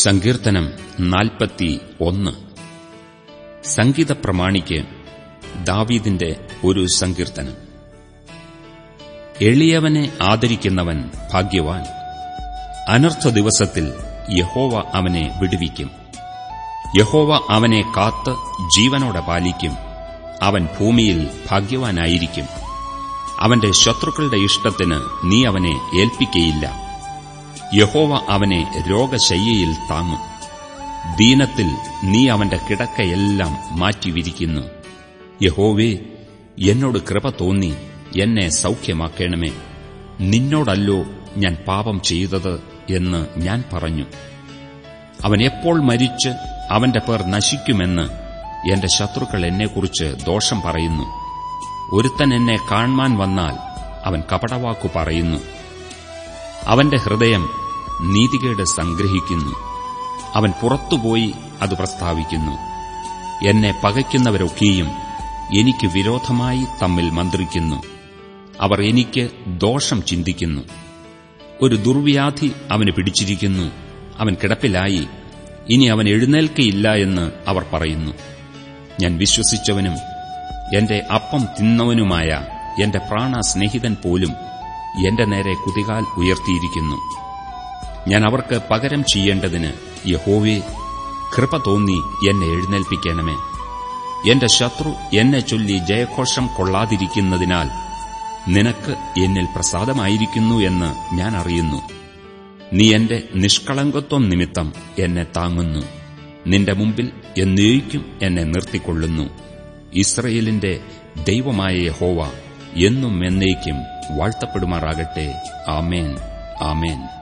സങ്കീർത്തനം നാൽപ്പത്തി ഒന്ന്. സംഗീത പ്രമാണിക്ക് ദാവീദിന്റെ ഒരു സങ്കീർത്തനം. എളിയവനെ ആദരിക്കുന്നവൻ ഭാഗ്യവാൻ. അനർത്ഥ ദിവസത്തിൽ യഹോവ അവനെ വിടുവിക്കും. യഹോവ അവനെ കാത്ത് ജീവനോടെ പാലിക്കും. അവൻ ഭൂമിയിൽ ഭാഗ്യവാനായിരിക്കും. അവന്റെ ശത്രുക്കളുടെ ഇഷ്ടത്തിന് നീ അവനെ ഏൽപ്പിക്കയില്ല. യഹോവ അവനെ രോഗശയ്യയിൽ താങ്ങും. ദീനത്തിൽ നീ അവന്റെ കിടക്കയെല്ലാം മാറ്റിവിരിക്കുന്നു. യഹോവേ എന്നോട് കൃപ തോന്നി എന്നെ സൗഖ്യമാക്കണമേ. നിന്നോടല്ലോ ഞാൻ പാപം ചെയ്തത് എന്ന് ഞാൻ പറഞ്ഞു. അവൻ എപ്പോൾ മരിച്ച് അവന്റെ പേർ നശിക്കുമെന്ന് എന്റെ ശത്രുക്കൾ എന്നെക്കുറിച്ച് ദോഷം പറയുന്നു. ഒരുത്തൻ എന്നെ കാണുവാൻ വന്നാൽ അവൻ കപടവാക്കു പറയുന്നു. അവന്റെ ഹൃദയം നീതികേട് സംഗ്രഹിക്കുന്നു. അവൻ പുറത്തുപോയി അത് പ്രസ്താവിക്കുന്നു. എന്നെ പകയ്ക്കുന്നവരൊക്കെയും എനിക്ക് വിരോധമായി തമ്മിൽ മന്ത്രിക്കുന്നു. അവർ എനിക്ക് ദോഷം ചിന്തിക്കുന്നു. ഒരു ദുർവ്യാധി അവന് പിടിച്ചിരിക്കുന്നു. അവൻ കിടപ്പിലായി. ഇനി അവൻ എഴുന്നേൽക്കയില്ല എന്ന് അവർ പറയുന്നു. ഞാൻ വിശ്വസിച്ചവനും എന്റെ അപ്പം തിന്നവനുമായ എന്റെ പ്രാണ സ്നേഹിതൻ പോലും എന്റെ നേരെ കുതികാൽ ഉയർത്തിയിരിക്കുന്നു. ഞാൻ അവർക്ക് പകരം ചെയ്യേണ്ടതിന് യഹോവേ കൃപ തോന്നി എന്നെ എഴുന്നേൽപ്പിക്കണമേ. എന്റെ ശത്രു എന്നെ ചൊല്ലി ജയഘോഷം കൊള്ളാതിരിക്കുന്നതിനാൽ നിനക്ക് എന്നിൽ പ്രസാദമായിരിക്കുന്നു എന്ന് ഞാൻ അറിയുന്നു. നീ എന്റെ നിഷ്കളങ്കത്വം നിമിത്തം എന്നെ താങ്ങുന്നു. നിന്റെ മുമ്പിൽ എന്നേക്കും എന്നെ നിർത്തിക്കൊള്ളുന്നു. ഇസ്രയേലിന്റെ ദൈവമായ യഹോവ എന്നും എന്നേക്കും വാഴ്ത്തപ്പെടുമാറാകട്ടെ. ആമേൻ. ആമേൻ.